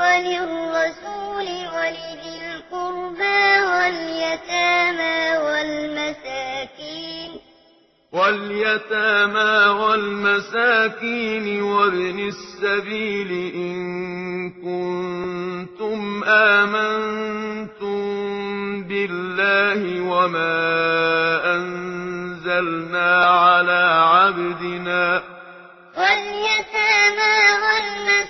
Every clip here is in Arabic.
وللرسول ولذي القربى واليتامى والمساكين واليتامى والمساكين وابن السبيل إن كنتم آمنتم بالله وما أنزلنا على عبدنا واليتامى والمساكين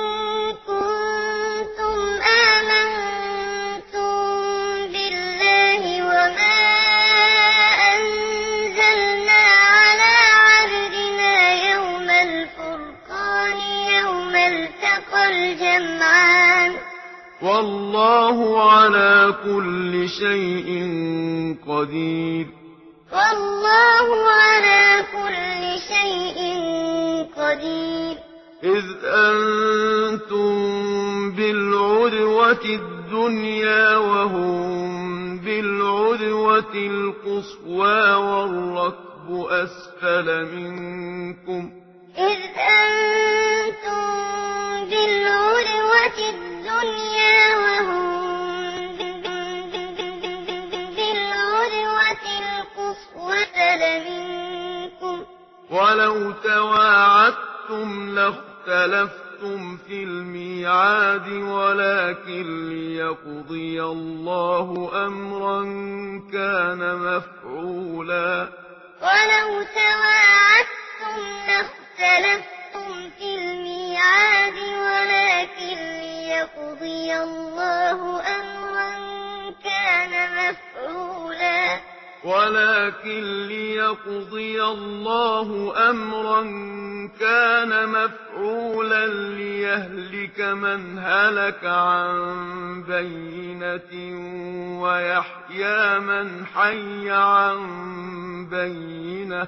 والله على كل شيء قدير. والله على كل شيء قدير. إذ أنتم بالعدوة الدنيا وهم بالعدوة القصوى والركب أسفل منكم. إذ أنتم بالعدوة الدنيا الدنيا وهم القصوة ولو تواعدتم لاختلفتم في الميعاد ولكن ليقضي الله أمرا كان مفعولا. ولو تواعدتم لاختلفتم قضي الله أمرا كان مفعولا. ولكن ليقضي الله أمرا كان مفعولا ليهلك من هلك عن بينة ويحيى من حي عن بينة.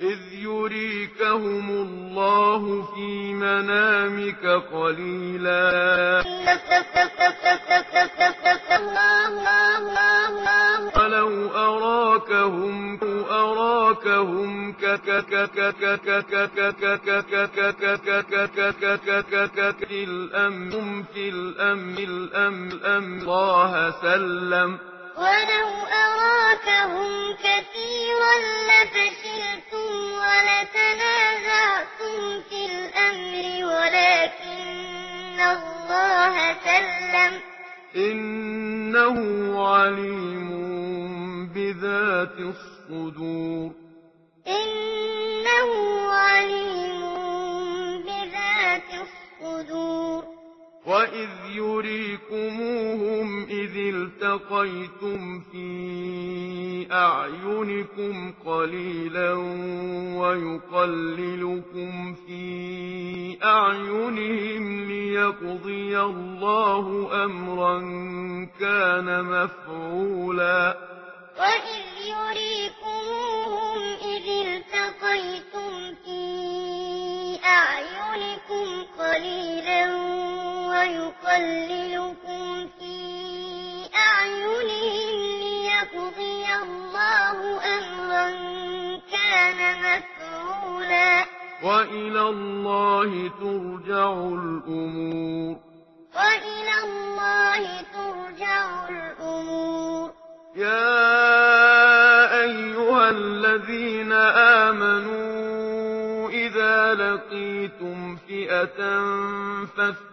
إذ يريكهم الله في منامك قليلا ولو أراكهم أراكهم في الأمن هم في الأمن الأمن الأمن الله سلم ولو أراكهم كثيرا لفشلتم ولتنازعتم في الأمر ولكن الله سلم إنه عليم بذات الصدور إنه عليم بذات الصدور وإذ يريكموهم إذ التقيتم في أعينكم قليلا ويقللكم في أعينهم ليقضي الله أمرا كان مفعولا وإذ يُرِيكُمُوهُمْ إذ التقيتم في أعينكم قليلا ويقللكم وَقُضِيَ اللَّهُ أَمْرًا كَانَ مَفْعُولًا. وَإِلَى اللَّهِ تُرْجَعُ الْأُمُورُ. وَإِلَى اللَّهِ تُرْجَعُ الْأُمُورُ. يَا أَيُّهَا الَّذِينَ آمَنُوا إِذَا لَقِيتُمْ فِئَةً فَاثْبِتُوا